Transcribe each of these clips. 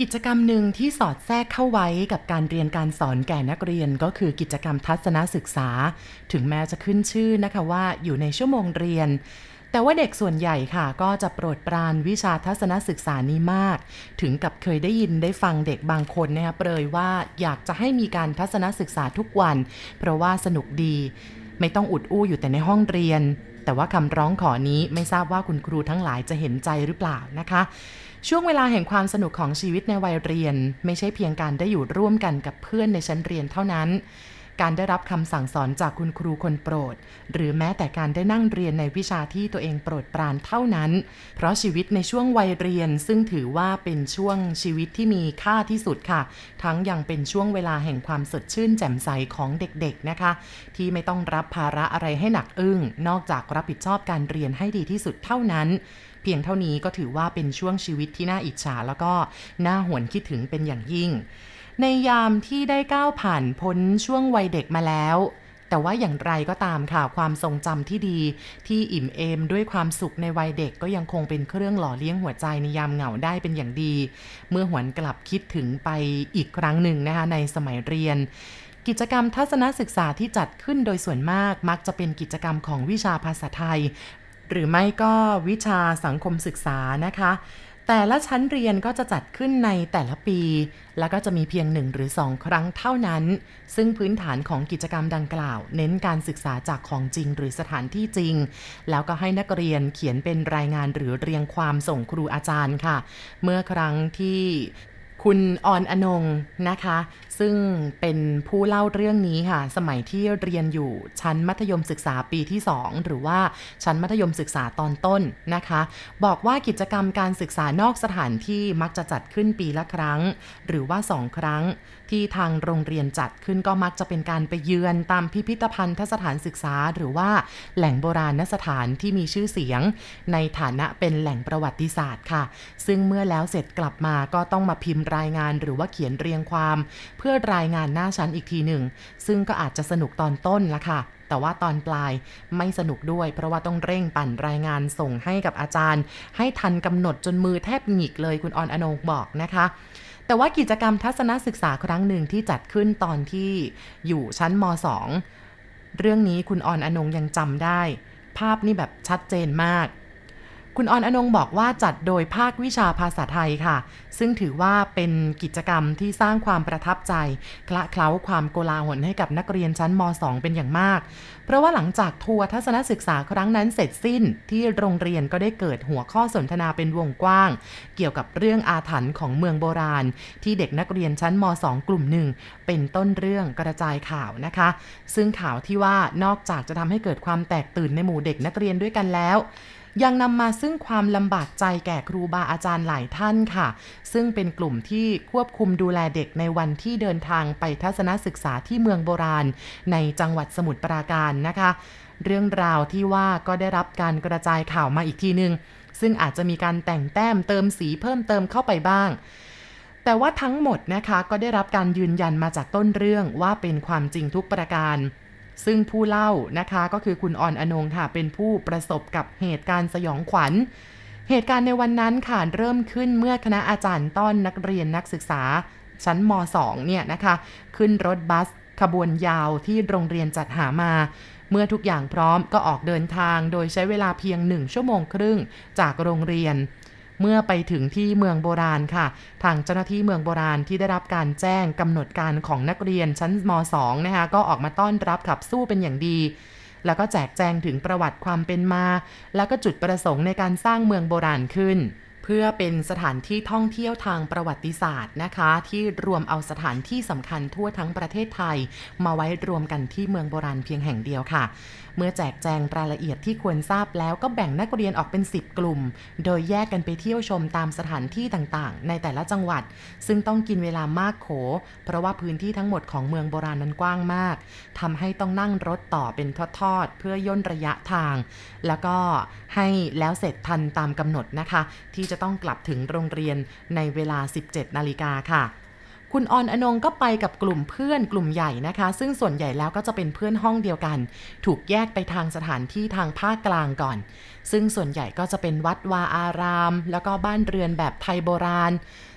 กิจกรรมหนึ่งที่สอดแทรกเข้าไว้กับการเรียนการสอนแก่นักเรียนก็คือกิจกรรมทัศนศึกษา ถึงแม้จะขึ้นชื่อนะคะว่าอยู่ในชั่วโมงเรียน แต่ว่าเด็กส่วนใหญ่ค่ะ ก็จะโปรดปรานวิชาทัศนศึกษานี้มาก ถึงกับเคยได้ยินได้ฟังเด็กบางคนนะคะเปรยว่าอยากจะให้มีการทัศนศึกษาทุกวัน เพราะว่าสนุกดี ไม่ต้องอุดอู้อยู่แต่ในห้องเรียน แต่ว่าคำร้องขอนี้ไม่ทราบว่าคุณครูทั้งหลายจะเห็นใจหรือเปล่านะคะ ช่วงเวลาแห่งความสนุกของชีวิตในวัยเรียน ไม่ใช่เพียงการได้อยู่ร่วมกันกับเพื่อนในชั้นเรียนเท่านั้น การได้รับคำสั่งสอนจากคุณครูคนโปรด หรือแม้แต่การได้นั่งเรียนในวิชาที่ตัวเองโปรดปรานเท่านั้น เพราะชีวิตในช่วงวัยเรียนซึ่งถือว่าเป็นช่วงชีวิตที่มีค่าที่สุดค่ะ ทั้งยังเป็นช่วงเวลาแห่งความสดชื่นแจ่มใสของเด็กๆนะคะ ที่ไม่ต้องรับภาระอะไรให้หนักอึ้งนอกจากรับผิดชอบการเรียนให้ดีที่สุดเท่านั้น พียงเท่านี้ก็ถือว่าเป็นช่วงชีวิตที่น่าอิจฉาแล้วก็น่าหวนคิดถึงเป็นอย่างยิ่ง ในยามที่ได้ก้าวผ่านพ้นช่วงวัยเด็กมาแล้วแต่ว่าอย่างไรก็ตามค่ะความทรงจำที่ดี ที่อิ่มเอมด้วยความสุขในวัยเด็กก็ยังคงเป็นเครื่องหล่อเลี้ยงหัวใจในยามเหงาได้เป็นอย่างดี เมื่อหวนกลับคิดถึงไปอีกครั้งหนึ่งนะคะในสมัยเรียน กิจกรรมทัศนศึกษาที่จัดขึ้นโดยส่วนมากมักจะเป็นกิจกรรมของวิชาภาษาไทย หรือไม่ก็วิชาสังคมศึกษานะคะ แต่ละชั้นเรียนก็จะจัดขึ้นในแต่ละปี แล้วก็จะมีเพียงหนึ่งหรือสองครั้งเท่านั้น ซึ่งพื้นฐานของกิจกรรมดังกล่าว เน้นการศึกษาจากของจริงหรือสถานที่จริง แล้วก็ให้นักเรียนเขียนเป็นรายงานหรือเรียงความส่งครูอาจารย์ค่ะ เมื่อครั้งที่ คุณออนอนงนะคะ ซึ่งเป็นผู้เล่าเรื่องนี้ค่ะ สมัยที่เรียนอยู่ชั้นมัธยมศึกษาปีที่ 2 หรือว่าชั้นมัธยมศึกษาตอนต้นนะคะ บอกว่ากิจกรรมการศึกษานอกสถานที่มักจะจัดขึ้นปีละครั้ง หรือว่า 2 ครั้ง ที่ทางโรงเรียนจัดขึ้นก็มักจะเป็นการไปเยือนตามพิพิธภัณฑ์สถานศึกษา หรือว่าแหล่งโบราณสถานที่มีชื่อเสียง ในฐานะเป็นแหล่งประวัติศาสตร์ค่ะ ซึ่งเมื่อแล้วเสร็จกลับมาก็ต้องมาพิมพ์รายงานหรือว่าเขียนเรียงความ เพื่อรายงานหน้าชั้นอีกทีหนึ่ง ซึ่งก็อาจจะสนุกตอนต้นละค่ะแต่ว่าตอนปลายไม่สนุกด้วย เพราะว่าต้องเร่งปั่นรายงานส่งให้กับอาจารย์ ให้ทันกำหนดจนมือแทบหงิกเลยคุณออนอนงบอกนะคะ แต่ว่ากิจกรรมทัศนศึกษาครั้งหนึ่งที่จัดขึ้นตอนที่อยู่ชั้นม .2 เรื่องนี้คุณออนอนงยังจำได้ ภาพนี่แบบชัดเจนมาก คุณออนอนงบอกว่าจัดโดยภาควิชาภาษาไทยค่ะ ซึ่งถือว่าเป็นกิจกรรมที่สร้างความประทับใจคละเคล้าความโกลาหลให้กับนักเรียนชั้นม .2 เป็นอย่างมาก เพราะว่าหลังจากทัวร์ทัศนศึกษาครั้งนั้นเสร็จสิ้นที่โรงเรียนก็ได้เกิดหัวข้อสนทนาเป็นวงกว้าง เกี่ยวกับเรื่องอาถรรพ์ของเมืองโบราณ ที่เด็กนักเรียนชั้นม .2 กลุ่มหนึ่งเป็นต้นเรื่องกระจายข่าวนะคะ ซึ่งข่าวที่ว่านอกจากจะทำให้เกิดความแตกตื่นในหมู่เด็กนักเรียนด้วยกันแล้ว ยังนำมาซึ่งความลำบากใจแก่ครูบาอาจารย์หลายท่านค่ะ ซึ่งเป็นกลุ่มที่ควบคุมดูแลเด็กในวันที่เดินทางไปทัศนศึกษาที่เมืองโบราณ ในจังหวัดสมุทรปราการนะคะ เรื่องราวที่ว่าก็ได้รับการกระจายข่าวมาอีกทีนึง ซึ่งอาจจะมีการแต่งแต้มเติมสีเพิ่มเติมเข้าไปบ้างแต่ว่าทั้งหมดนะคะก็ได้รับการยืนยันมาจากต้นเรื่องว่าเป็นความจริงทุกประการ ซึ่งผู้เล่านะคะก็คือคุณออนอนงค่ะ เป็นผู้ประสบกับเหตุการณ์สยองขวัญ เหตุการณ์ในวันนั้นค่ะเริ่มขึ้นเมื่อคณะอาจารย์ต้อนนักเรียนนักศึกษาชั้นม .2 เนี่ยนะคะ ขึ้นรถบัสขบวนยาวที่โรงเรียนจัดหามา เมื่อทุกอย่างพร้อมก็ออกเดินทางโดยใช้เวลาเพียงหนึ่งชั่วโมงครึ่งจากโรงเรียน เมื่อไปถึงที่เมืองโบราณค่ะ ทางเจ้าหน้าที่เมืองโบราณที่ได้รับการแจ้งกำหนดการของนักเรียนชั้นม .2 นะคะก็ออกมาต้อนรับขับสู้เป็นอย่างดี แล้วก็แจกแจงถึงประวัติความเป็นมา แล้วก็จุดประสงค์ในการสร้างเมืองโบราณขึ้น พื่อเป็นสถานที่ท่องเที่ยวทางประวัติศาสตร์นะคะ ที่รวมเอาสถานที่สำคัญทั่วทั้งประเทศไทย มาไว้รวมกันที่เมืองโบราณเพียงแห่งเดียวค่ะ เมื่อแจกแจงรายละเอียดที่ควรทราบแล้วก็แบ่งนักเรียนออกเป็น 10 กลุ่ม โดยแยกกันไปเที่ยวชมตามสถานที่ต่างๆ ในแต่ละจังหวัด ซึ่งต้องกินเวลามากโข เพราะว่าพื้นที่ทั้งหมดของเมืองโบราณนั้นกว้างมากทำให้ต้องนั่งรถต่อเป็นทอดๆเพื่อย่นระยะทาง แล้วก็ให้แล้วเสร็จทันตามกำหนดนะคะ ที่จะต้องกลับถึงโรงเรียนในเวลา 17 นาฬิกาค่ะคุณออนอนงก็ไปกับกลุ่มเพื่อนกลุ่มใหญ่นะคะ ซึ่งส่วนใหญ่แล้วก็จะเป็นเพื่อนห้องเดียวกัน ถูกแยกไปทางสถานที่ทางภาคกลางก่อน ซึ่งส่วนใหญ่ก็จะเป็นวัดวาอาราม แล้วก็บ้านเรือนแบบไทยโบราณ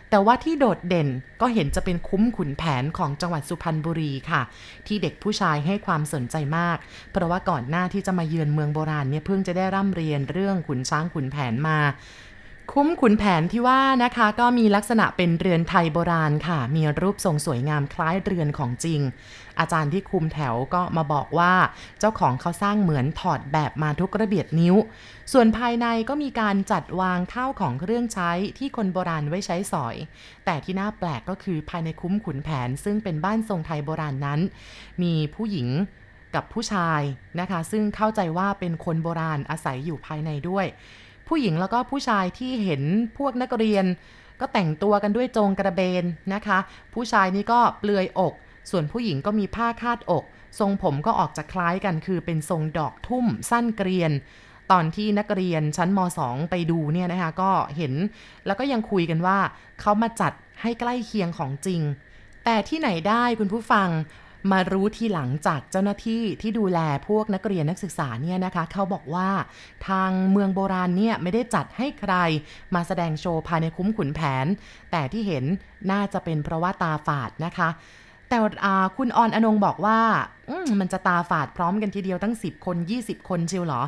แต่ว่าที่โดดเด่นก็เห็นจะเป็นคุ้มขุนแผนของจังหวัดสุพรรณบุรีค่ะ ที่เด็กผู้ชายให้ความสนใจมาก เพราะว่าก่อนหน้าที่จะมาเยือนเมืองโบราณเนี่ยเพิ่งจะได้ร่ำเรียนเรื่องขุนช้างขุนแผนมา คุ้มขุนแผนที่ว่านะคะก็มีลักษณะเป็นเรือนไทยโบราณค่ะ มีรูปทรงสวยงามคล้ายเรือนของจริง อาจารย์ที่คุมแถวก็มาบอกว่าเจ้าของเขาสร้างเหมือนถอดแบบมาทุกระเบียดนิ้ว ส่วนภายในก็มีการจัดวางข้าวของเครื่องใช้ที่คนโบราณไว้ใช้สอย แต่ที่น่าแปลกก็คือภายในคุ้มขุนแผน ซึ่งเป็นบ้านทรงไทยโบราณนั้น มีผู้หญิงกับผู้ชายนะคะ ซึ่งเข้าใจว่าเป็นคนโบราณอาศัยอยู่ภายในด้วย ผู้หญิงแล้วก็ผู้ชายที่เห็นพวกนักเรียน ก็แต่งตัวกันด้วยโจงกระเบนนะคะ ผู้ชายนี่ก็เปลือยอก ส่วนผู้หญิงก็มีผ้าคาดอก ทรงผมก็ออกจะคล้ายกันคือเป็นทรงดอกทุ่ม สั้นเกรียน ตอนที่นักเรียนชั้นม .2 ไปดูเนี่ยนะคะก็เห็นแล้วก็ยังคุยกันว่าเขามาจัดให้ใกล้เคียงของจริงแต่ที่ไหนได้คุณผู้ฟัง มารู้ทีหลังจากเจ้าหน้าที่ที่ดูแลพวกนักเรียนนักศึกษาเนี่ยนะคะเขาบอกว่าทางเมืองโบราณเนี่ยไม่ได้จัดให้ใคร มาแสดงโชว์ภายในคุ้มขุนแผน แต่ที่เห็นน่าจะเป็นเพราะว่าตาฝาดนะคะแต่คุณออนอนงบอกว่า มันจะตาฝาดพร้อมกันทีเดียวตั้ง 10 คน 20 คนเชียวหรอ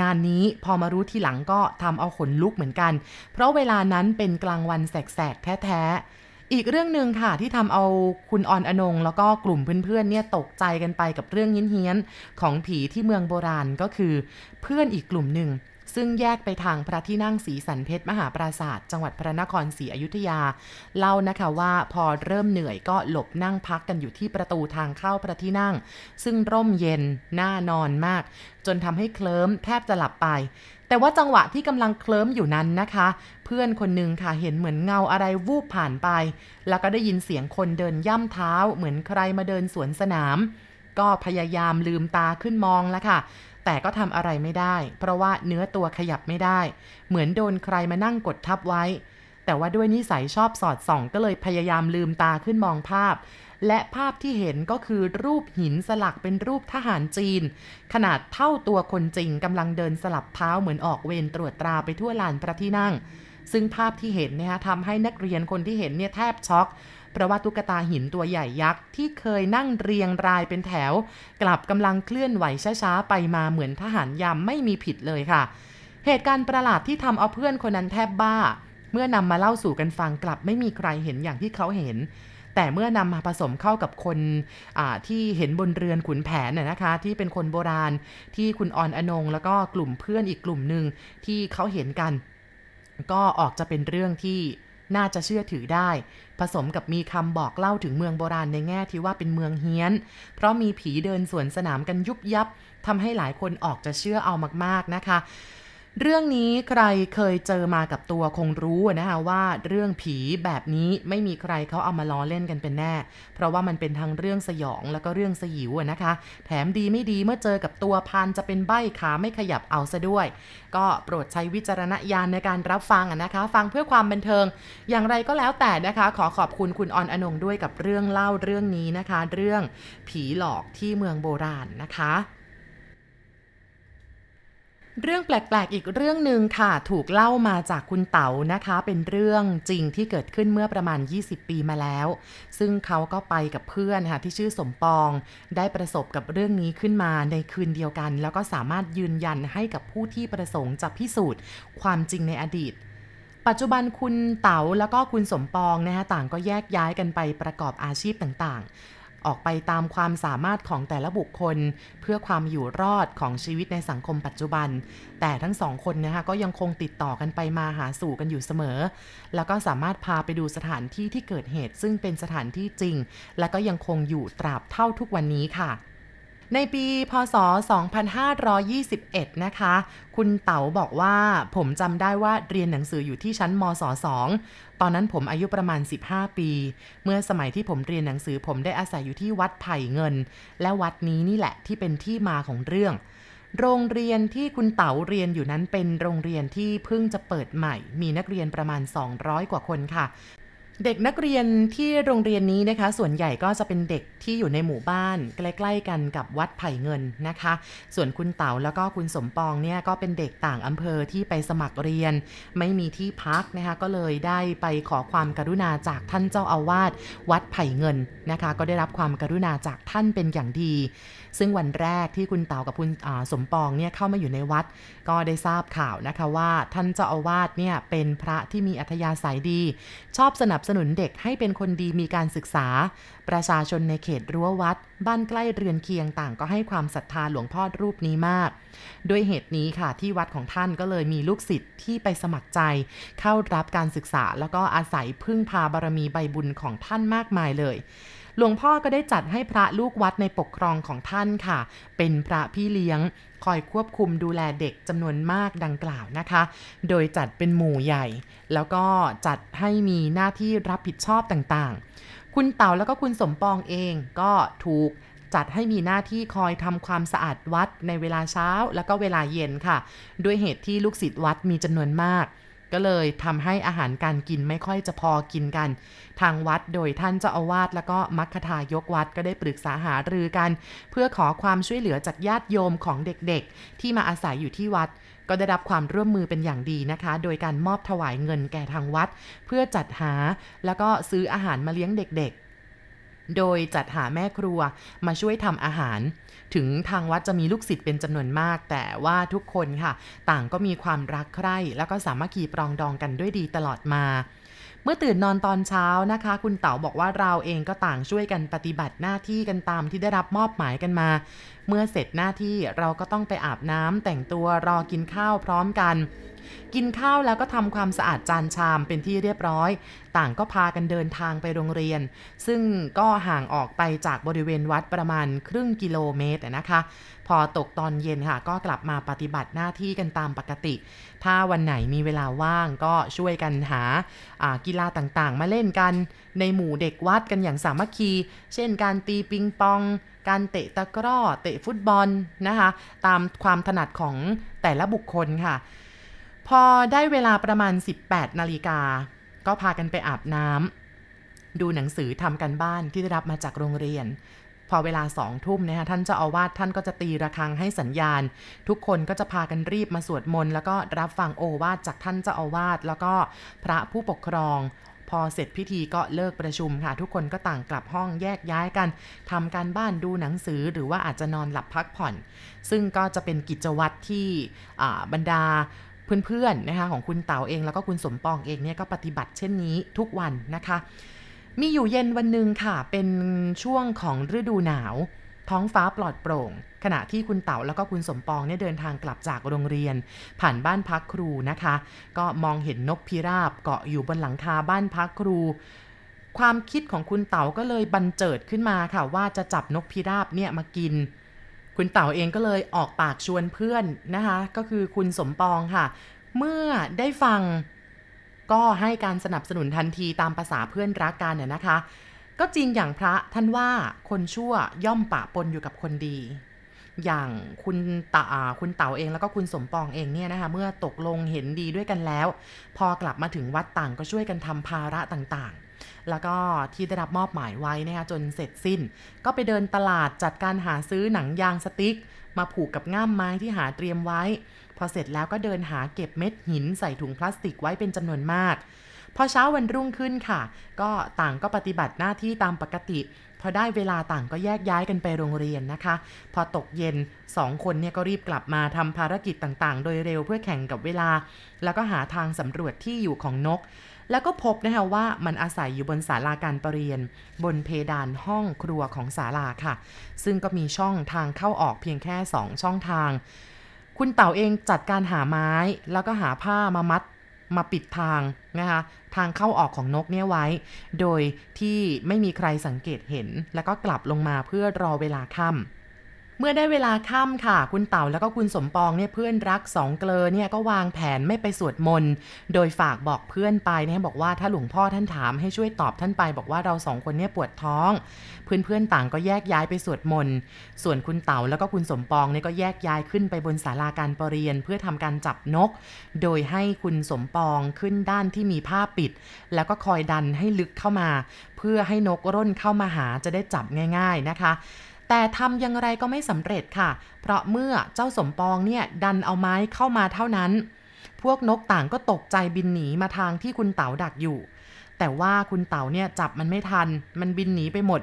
งานนี้พอมารู้ทีหลังก็ทำเอาขนลุกเหมือนกัน เพราะเวลานั้นเป็นกลางวันแสกๆ แท้ๆ อีกเรื่องหนึ่งค่ะที่ทำเอาคุณออนอนง แล้วก็กลุ่มเพื่อนๆเนี่ยตกใจกันไปกับเรื่องเฮี้ยนๆของผีที่เมืองโบราณก็คือ เพื่อนอีกกลุ่มหนึ่งซึ่งแยกไปทางพระที่นั่งสีสันเพชรมหาปราศาสตร์จังหวัดพระนครศรีอยุธยา เล่านะคะว่าพอเริ่มเหนื่อยก็หลบนั่งพักกันอยู่ที่ประตูทางเข้าพระที่นั่ง ซึ่งร่มเย็นน่านอนมาก จนทำให้เคลิ้มแทบจะหลับไป แต่ว่าจังหวะที่กำลังเคลิ้มอยู่นั้นนะคะ เพื่อนคนหนึ่งค่ะเห็นเหมือนเงาอะไรวูบผ่านไป แล้วก็ได้ยินเสียงคนเดินย่ำเท้า เหมือนใครมาเดินสวนสนาม ก็พยายามลืมตาขึ้นมองแล้วค่ะ แต่ก็ทำอะไรไม่ได้ เพราะว่าเนื้อตัวขยับไม่ได้ เหมือนโดนใครมานั่งกดทับไว้แต่ว่าด้วยนิสัยชอบสอดส่องก็เลยพยายามลืมตาขึ้นมองภาพ และภาพที่เห็นก็คือรูปหินสลักเป็นรูปทหารจีน ขนาดเท่าตัวคนจริงกำลังเดินสลับเท้าเหมือนออกเวรตรวจตราไปทั่วลานพระที่นั่ง ซึ่งภาพที่เห็นเนี่ยทำให้นักเรียนคนที่เห็นเนี่ยแทบช็อกเพราะว่าตุ๊กตาหินตัวใหญ่ยักษ์ที่เคยนั่งเรียงรายเป็นแถว กลับกำลังเคลื่อนไหวช้าๆไปมาเหมือนทหารยามไม่มีผิดเลยค่ะ เหตุการณ์ประหลาดที่ทำเอาเพื่อนคนนั้นแทบบ้า เมื่อนำมาเล่าสู่กันฟังกลับไม่มีใครเห็นอย่างที่เขาเห็น แต่เมื่อนำมาผสมเข้ากับคนที่เห็นบนเรือนขุนแผนน่ยนะคะ ที่เป็นคนโบราณที่คุณออนอนง แล้วก็กลุ่มเพื่อนอีกกลุ่มหนึ่งที่เขาเห็นกัน ก็ออกจะเป็นเรื่องที่น่าจะเชื่อถือได้ ผสมกับมีคำบอกเล่าถึงเมืองโบราณในแง่ที่ว่าเป็นเมืองเฮี้ยน เพราะมีผีเดินสวนสนามกันยุบยับทำให้หลายคนออกจะเชื่อเอามากๆนะคะ เรื่องนี้ใครเคยเจอมากับตัวคงรู้นะคะว่าเรื่องผีแบบนี้ไม่มีใครเขาเอามาล้อเล่นกันเป็นแน่ เพราะว่ามันเป็นทั้งเรื่องสยองแล้วก็เรื่องสยิวนะคะ แถมดีไม่ดีเมื่อเจอกับตัวพันจะเป็นใบ้ขาไม่ขยับเอาซะด้วย ก็โปรดใช้วิจารณญาณในการรับฟังนะคะ ฟังเพื่อความบันเทิง อย่างไรก็แล้วแต่นะคะ ขอขอบคุณคุณออนอนงด้วยกับเรื่องเล่าเรื่องนี้นะคะ เรื่องผีหลอกที่เมืองโบราณนะคะ เรื่องแปลกๆ อีกเรื่องหนึ่งค่ะ ถูกเล่ามาจากคุณเต๋านะคะ เป็นเรื่องจริงที่เกิดขึ้นเมื่อประมาณ 20 ปีมาแล้ว ซึ่งเขาก็ไปกับเพื่อนค่ะที่ชื่อสมปอง ได้ประสบกับเรื่องนี้ขึ้นมาในคืนเดียวกัน แล้วก็สามารถยืนยันให้กับผู้ที่ประสงค์จะพิสูจน์ ความจริงในอดีต ปัจจุบันคุณเต๋าแล้วก็คุณสมปองนะคะต่างก็แยกย้ายกันไปประกอบอาชีพต่างๆ ออกไปตามความสามารถของแต่ละบุคคล เพื่อความอยู่รอดของชีวิตในสังคมปัจจุบัน แต่ทั้งสองคนนะคะก็ยังคงติดต่อกันไปมาหาสู่กันอยู่เสมอ แล้วก็สามารถพาไปดูสถานที่ที่เกิดเหตุ ซึ่งเป็นสถานที่จริง และก็ยังคงอยู่ตราบเท่าทุกวันนี้ค่ะ ในปีพศ 2521 นะคะ คุณเต๋าบอกว่าผมจำได้ว่าเรียนหนังสืออยู่ที่ชั้นมศ2ตอนนั้นผมอายุประมาณ 15 ปี เมื่อสมัยที่ผมเรียนหนังสือผมได้อาศัยอยู่ที่วัดไผ่เงิน และวัดนี้นี่แหละที่เป็นที่มาของเรื่อง โรงเรียนที่คุณเต๋าเรียนอยู่นั้นเป็นโรงเรียนที่เพิ่งจะเปิดใหม่ มีนักเรียนประมาณ 200 กว่าคนค่ะ เด็กนักเรียนที่โรงเรียนนี้นะคะ ส่วนใหญ่ก็จะเป็นเด็กที่อยู่ในหมู่บ้านใกล้ๆกันกับวัดไผ่เงินนะคะ ส่วนคุณเต๋าแล้วก็คุณสมปองเนี่ยก็เป็นเด็กต่างอำเภอที่ไปสมัครเรียน ไม่มีที่พักนะคะ ก็เลยได้ไปขอความกรุณาจากท่านเจ้าอาวาสวัดไผ่เงินนะคะ ก็ได้รับความกรุณาจากท่านเป็นอย่างดี ซึ่งวันแรกที่คุณเต๋ากับคุณสมปองเนี่ยเข้ามาอยู่ในวัดก็ได้ทราบข่าวนะคะว่าท่านเจ้าอาวาสเนี่ยเป็นพระที่มีอัธยาศัยดี ชอบสนับสนุนเด็กให้เป็นคนดีมีการศึกษา ประชาชนในเขตรั้ววัด บ้านใกล้เรือนเคียงต่างก็ให้ความศรัทธาหลวงพ่อรูปนี้มาก ด้วยเหตุนี้ค่ะที่วัดของท่านก็เลยมีลูกศิษย์ที่ไปสมัครใจ เข้ารับการศึกษาแล้วก็อาศัยพึ่งพาบารมีใบบุญของท่านมากมายเลย หลวงพ่อก็ได้จัดให้พระลูกวัดในปกครองของท่านค่ะ เป็นพระพี่เลี้ยงคอยควบคุมดูแลเด็กจำนวนมากดังกล่าวนะคะ โดยจัดเป็นหมู่ใหญ่ แล้วก็จัดให้มีหน้าที่รับผิดชอบต่างๆ คุณเต่าแล้วก็คุณสมปองเองก็ถูกจัดให้มีหน้าที่คอยทำความสะอาดวัดในเวลาเช้า แล้วก็เวลาเย็นค่ะ ด้วยเหตุที่ลูกศิษย์วัดมีจำนวนมาก ก็เลยทำให้อาหารการกินไม่ค่อยจะพอกินกัน ทางวัดโดยท่านเจ้าอาวาสแล้วก็มัคคทายกวัดก็ได้ปรึกษาหารือกัน เพื่อขอความช่วยเหลือจากญาติโยมของเด็กๆ ที่มาอาศัยอยู่ที่วัด ก็ได้รับความร่วมมือเป็นอย่างดีนะคะ โดยการมอบถวายเงินแก่ทางวัด เพื่อจัดหาแล้วก็ซื้ออาหารมาเลี้ยงเด็กๆ โดยจัดหาแม่ครัวมาช่วยทำอาหาร ถึงทางวัดจะมีลูกศิษย์เป็นจำนวนมาก แต่ว่าทุกคนค่ะ ต่างก็มีความรักใคร่แล้วก็สามัคคีปรองดองกันด้วยดีตลอดมาเมื่อตื่นนอนตอนเช้านะคะ คุณเต๋าบอกว่าเราเองก็ต่างช่วยกันปฏิบัติหน้าที่กันตามที่ได้รับมอบหมายกันมา เมื่อเสร็จหน้าที่เราก็ต้องไปอาบน้ำแต่งตัวรอกินข้าวพร้อมกัน กินข้าวแล้วก็ทำความสะอาดจานชามเป็นที่เรียบร้อย ต่างก็พากันเดินทางไปโรงเรียน ซึ่งก็ห่างออกไปจากบริเวณวัดประมาณครึ่งกิโลเมตรนะคะ พอตกตอนเย็นค่ะ ก็กลับมาปฏิบัติหน้าที่กันตามปกติ ถ้าวันไหนมีเวลาว่างก็ช่วยกันหากีฬาต่างๆ มาเล่นกันในหมู่เด็กวัดกันอย่างสามัคคี เช่นการตีปิงปองการเตะตะกร้อ เตะฟุตบอลนะคะ ตามความถนัดของแต่ละบุคคลค่ะ พอได้เวลาประมาณ 18 นาฬิกา ก็พากันไปอาบน้ำดูหนังสือทำกันบ้านที่ได้รับมาจากโรงเรียน พอเวลาสองทุ่มนะคะท่านเจ้าอาวาสท่านก็จะตีระฆังให้สัญญาณ ทุกคนก็จะพากันรีบมาสวดมนต์แล้วก็รับฟังโอวาทจากท่านเจ้าอาวาสแล้วก็พระผู้ปกครองพอเสร็จพิธีก็เลิกประชุมค่ะ ทุกคนก็ต่างกลับห้องแยกย้ายกันทำการบ้านดูหนังสือหรือว่าอาจจะนอนหลับพักผ่อน ซึ่งก็จะเป็นกิจวัตรที่บรรดา เพื่อนๆนะคะของคุณเต๋าเองแล้วก็คุณสมปองเองเนี่ยก็ปฏิบัติเช่นนี้ทุกวันนะคะ มีอยู่เย็นวันหนึ่งค่ะ เป็นช่วงของฤดูหนาว ท้องฟ้าปลอดโปร่ง ขณะที่คุณเต๋าแล้วก็คุณสมปองเนี่ยเดินทางกลับจากโรงเรียน ผ่านบ้านพักครูนะคะ ก็มองเห็นนกพิราบเกาะอยู่บนหลังคาบ้านพักครูความคิดของคุณเต๋าก็เลยบันเจิดขึ้นมาค่ะ ว่าจะจับนกพิราบเนี่ยมากิน คุณเต่าเองก็เลยออกปากชวนเพื่อนนะคะ ก็คือคุณสมปองค่ะ เมื่อได้ฟังก็ให้การสนับสนุนทันทีตามภาษาเพื่อนรักกันน่ยนะคะ ก็จริงอย่างพระท่านว่าคนชั่วย่อมปะปนอยู่กับคนดี อย่างคุณตาคุณเต๋าเองแล้วก็คุณสมปองเองเนี่ยนะคะ เมื่อตกลงเห็นดีด้วยกันแล้ว พอกลับมาถึงวัดต่างก็ช่วยกันทำภาระต่าง แล้วก็ที่ได้รับมอบหมายไว้นะคะจนเสร็จสิ้น ก็ไปเดินตลาดจัดการหาซื้อหนังยางสติ๊ก มาผูกกับง่ามไม้ที่หาเตรียมไว้ พอเสร็จแล้วก็เดินหาเก็บเม็ดหินใส่ถุงพลาสติกไว้เป็นจำนวนมาก พอเช้าวันรุ่งขึ้นค่ะ ก็ต่างก็ปฏิบัติหน้าที่ตามปกติพอได้เวลาต่างก็แยกย้ายกันไปโรงเรียนนะคะ พอตกเย็นสองคนเนี่ยก็รีบกลับมาทำภารกิจต่างๆ โดยเร็วเพื่อแข่งกับเวลา แล้วก็หาทางสำรวจที่อยู่ของนก แล้วก็พบนะคะว่ามันอาศัยอยู่บนศาลาการประเรียน บนเพดานห้องครัวของศาลาค่ะ ซึ่งก็มีช่องทางเข้าออกเพียงแค่ 2 ช่องทาง คุณเต่าเองจัดการหาไม้ แล้วก็หาผ้ามามัดมาปิดทางนะคะทางเข้าออกของนกเนี่ยไว้ โดยที่ไม่มีใครสังเกตเห็น แล้วก็กลับลงมาเพื่อรอเวลาค่ำ เมื่อได้เวลาค่ำค่ะ คุณเต่าแล้วก็คุณสมปองเนี่ยเพื่อนรักสองเกลอเนี่ยก็วางแผนไม่ไปสวดมนต์โดยฝากบอกเพื่อนไปเนี่ยบอกว่าถ้าหลวงพ่อท่านถามให้ช่วยตอบท่านไป บอกว่าเราสองคนเนี่ยปวดท้อง เพื่อนๆต่างก็แยกย้ายไปสวดมนต์ส่วนคุณเต่าแล้วก็คุณสมปองเนี่ยก็แยกย้ายขึ้นไปบนศาลาการประเรียน เพื่อทำการจับนก โดยให้คุณสมปองขึ้นด้านที่มีผ้าปิด แล้วก็คอยดันให้ลึกเข้ามา เพื่อให้นกร่นเข้ามาหาจะได้จับง่าย ๆนะคะ แต่ทำอย่างไรก็ไม่สำเร็จค่ะ เพราะเมื่อเจ้าสมปองเนี่ยดันเอาไม้เข้ามาเท่านั้น พวกนกต่างก็ตกใจบินหนีมาทางที่คุณเต๋าดักอยู่ แต่ว่าคุณเต๋าเนี่ยจับมันไม่ทัน มันบินหนีไปหมด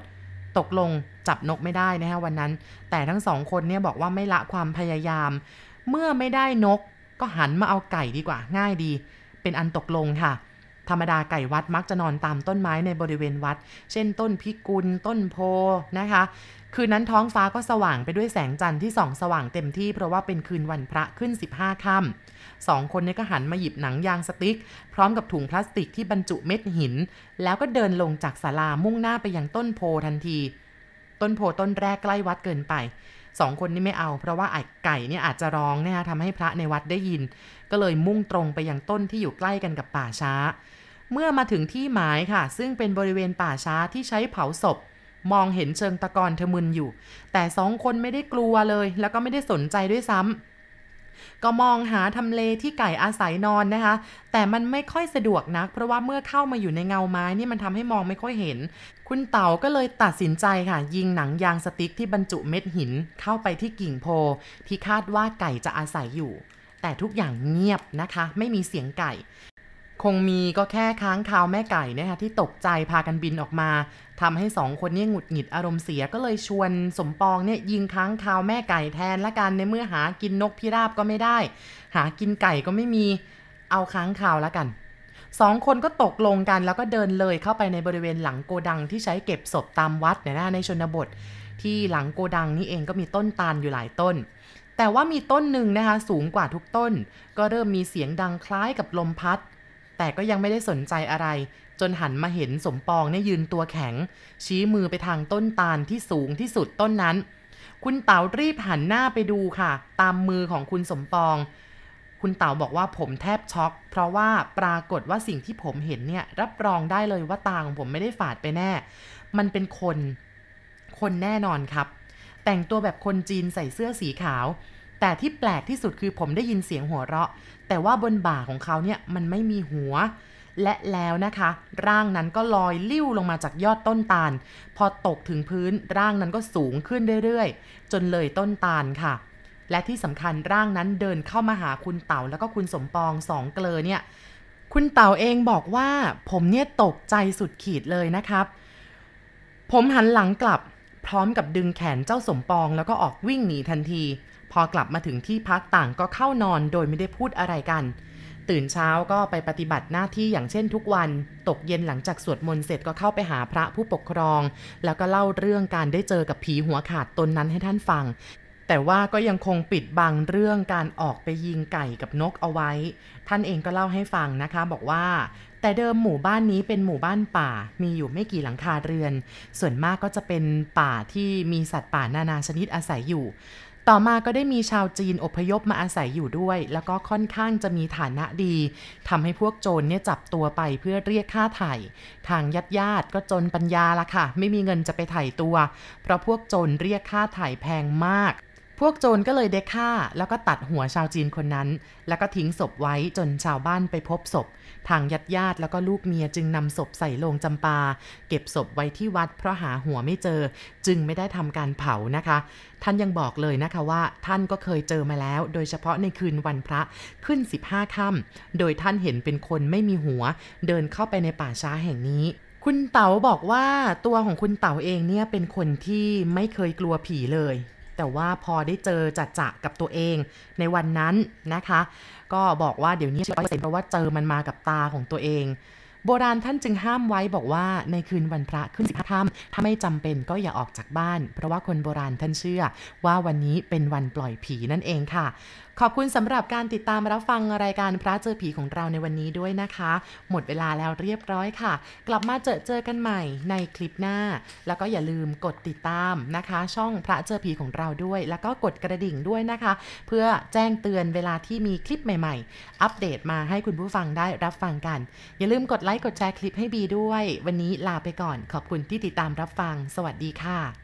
ตกลงจับนกไม่ได้นะฮะวันนั้น แต่ทั้งสองคนเนี่ยบอกว่าไม่ละความพยายาม เมื่อไม่ได้นกก็หันมาเอาไก่ดีกว่าง่ายดี เป็นอันตกลงค่ะ ธรรมดาไก่วัดมักจะนอนตามต้นไม้ในบริเวณวัด เช่นต้นพิกุล ต้นโพนะคะ คืนนั้นท้องฟ้าก็สว่างไปด้วยแสงจันทร์ที่ส่องสว่างเต็มที่เพราะว่าเป็นคืนวันพระขึ้น 15ค่ำสองคนนี้ก็หันมาหยิบหนังยางสติ๊ก พร้อมกับถุงพลาสติกที่บรรจุเม็ดหิน แล้วก็เดินลงจากศาลามุ่งหน้าไปยังต้นโพทันที ต้นโพต้นแรกใกล้วัดเกินไปสองคนนี้ไม่เอาเพราะว่าไอ้ไก่เนี่ยอาจจะร้องนี่ยทำให้พระในวัดได้ยิน ก็เลยมุ่งตรงไปยังต้นที่อยู่ใกล้กันกับป่าช้า เมื่อมาถึงที่หมายค่ะ ซึ่งเป็นบริเวณป่าช้าที่ใช้เผาศพ มองเห็นเชิงตะกอนทะมึนอยู่ แต่สองคนไม่ได้กลัวเลย แล้วก็ไม่ได้สนใจด้วยซ้ำก็มองหาทำเลที่ไก่อาศัยนอนนะคะ แต่มันไม่ค่อยสะดวกนัก เพราะว่าเมื่อเข้ามาอยู่ในเงาไม้นี่มันทำให้มองไม่ค่อยเห็น คุณเต๋าก็เลยตัดสินใจค่ะ ยิงหนังยางสติ๊กที่บรรจุเม็ดหิน เข้าไปที่กิ่งโพ ที่คาดว่าไก่จะอาศัยอยู่ แต่ทุกอย่างเงียบนะคะ ไม่มีเสียงไก่ คงมีก็แค่ค้างคาวแม่ไก่นะคะที่ตกใจพากันบินออกมาทำให้สองคนนี้หงุดหงิดอารมณ์เสียก็เลยชวนสมปองเนี่ยยิงค้างคาวแม่ไก่แทนละกันในเมื่อหากินนกพิราบก็ไม่ได้ หากินไก่ก็ไม่มีเอาค้างคาวละกันสองคนก็ตกลงกันแล้วก็เดินเลยเข้าไปในบริเวณหลังโกดังที่ใช้เก็บศพตามวัดเนี่ยนะในชนบท ที่หลังโกดังนี่เองก็มีต้นตาลอยู่หลายต้น แต่ว่ามีต้นหนึ่งนะคะสูงกว่าทุกต้น ก็เริ่มมีเสียงดังคล้ายกับลมพัด แต่ก็ยังไม่ได้สนใจอะไร จนหันมาเห็นสมปองเนี่ยยืนตัวแข็ง ชี้มือไปทางต้นตาลที่สูงที่สุดต้นนั้น คุณเต๋ารีบหันหน้าไปดูค่ะ ตามมือของคุณสมปอง คุณเต๋าบอกว่าผมแทบช็อก เพราะว่าปรากฏว่าสิ่งที่ผมเห็นเนี่ยรับรองได้เลยว่าตาของผมไม่ได้ฝาดไปแน่ มันเป็นคน คนแน่นอนครับ แต่งตัวแบบคนจีนใส่เสื้อสีขาว แต่ที่แปลกที่สุดคือผมได้ยินเสียงหัวเราะ แต่ว่าบนบ่าของเขาเนี่ยมันไม่มีหัว และแล้วนะคะ ร่างนั้นก็ลอยลิ้วลงมาจากยอดต้นตาล พอตกถึงพื้นร่างนั้นก็สูงขึ้นเรื่อยๆ จนเลยต้นตาลค่ะ และที่สำคัญร่างนั้นเดินเข้ามาหาคุณเต่าแล้วก็คุณสมปองสองเกลอเนี่ยคุณเต่าเองบอกว่าผมเนี่ยตกใจสุดขีดเลยนะครับ ผมหันหลังกลับพร้อมกับดึงแขนเจ้าสมปองแล้วก็ออกวิ่งหนีทันที พอกลับมาถึงที่พักต่างก็เข้านอนโดยไม่ได้พูดอะไรกัน ตื่นเช้าก็ไปปฏิบัติหน้าที่อย่างเช่นทุกวัน ตกเย็นหลังจากสวดมนต์เสร็จก็เข้าไปหาพระผู้ปกครอง แล้วก็เล่าเรื่องการได้เจอกับผีหัวขาดตนนั้นให้ท่านฟัง แต่ว่าก็ยังคงปิดบังเรื่องการออกไปยิงไก่กับนกเอาไว้ ท่านเองก็เล่าให้ฟังนะคะ บอกว่าแต่เดิมหมู่บ้านนี้เป็นหมู่บ้านป่า มีอยู่ไม่กี่หลังคาเรือน ส่วนมากก็จะเป็นป่าที่มีสัตว์ป่านานาชนิดอาศัยอยู่ ต่อมาก็ได้มีชาวจีนอพยพมาอาศัยอยู่ด้วย แล้วก็ค่อนข้างจะมีฐานะดีทำให้พวกโจรเนี่ยจับตัวไปเพื่อเรียกค่าไถ่ ทางญาติญาติก็จนปัญญาละค่ะ ไม่มีเงินจะไปไถ่ตัว เพราะพวกโจรเรียกค่าไถ่แพงมาก พวกโจรก็เลยได้ฆ่า แล้วก็ตัดหัวชาวจีนคนนั้น แล้วก็ทิ้งศพไว้จนชาวบ้านไปพบศพ ทางญาติญาติแล้วก็ลูกเมียจึงนำศพใส่โลงจำปา เก็บศพไว้ที่วัดเพราะหาหัวไม่เจอ จึงไม่ได้ทำการเผานะคะ ท่านยังบอกเลยนะคะว่า ท่านก็เคยเจอมาแล้ว โดยเฉพาะในคืนวันพระขึ้น 15ค่ำโดยท่านเห็นเป็นคนไม่มีหัว เดินเข้าไปในป่าช้าแห่งนี้คุณเต๋าบอกว่าตัวของคุณเต๋าเองเนี่ยเป็นคนที่ไม่เคยกลัวผีเลย แต่ว่าพอได้เจอจัดจะกับตัวเองในวันนั้นนะคะ ก็บอกว่าเดี๋ยวนี้ร้อยเปอร์เซ็นต์เพราะว่าเจอมันมากับตาของตัวเอง โบราณท่านจึงห้ามไว้บอกว่าในคืนวันพระขึ้นสิบห้าค่ำถ้าไม่จำเป็นก็อย่าออกจากบ้าน เพราะว่าคนโบราณท่านเชื่อว่าวันนี้เป็นวันปล่อยผีนั่นเองค่ะ ขอบคุณสำหรับการติดตามรับฟังรายการพระเจอผีของเราในวันนี้ด้วยนะคะ หมดเวลาแล้วเรียบร้อยค่ะ กลับมาเจอเจอกันใหม่ในคลิปหน้า แล้วก็อย่าลืมกดติดตามนะคะ ช่องพระเจอผีของเราด้วย แล้วก็กดกระดิ่งด้วยนะคะ เพื่อแจ้งเตือนเวลาที่มีคลิปใหม่ ๆ อัปเดตมาให้คุณผู้ฟังได้รับฟังกัน อย่าลืมกดไลค์กดแชร์คลิปให้บีด้วย วันนี้ลาไปก่อน ขอบคุณที่ติดตามรับฟัง สวัสดีค่ะ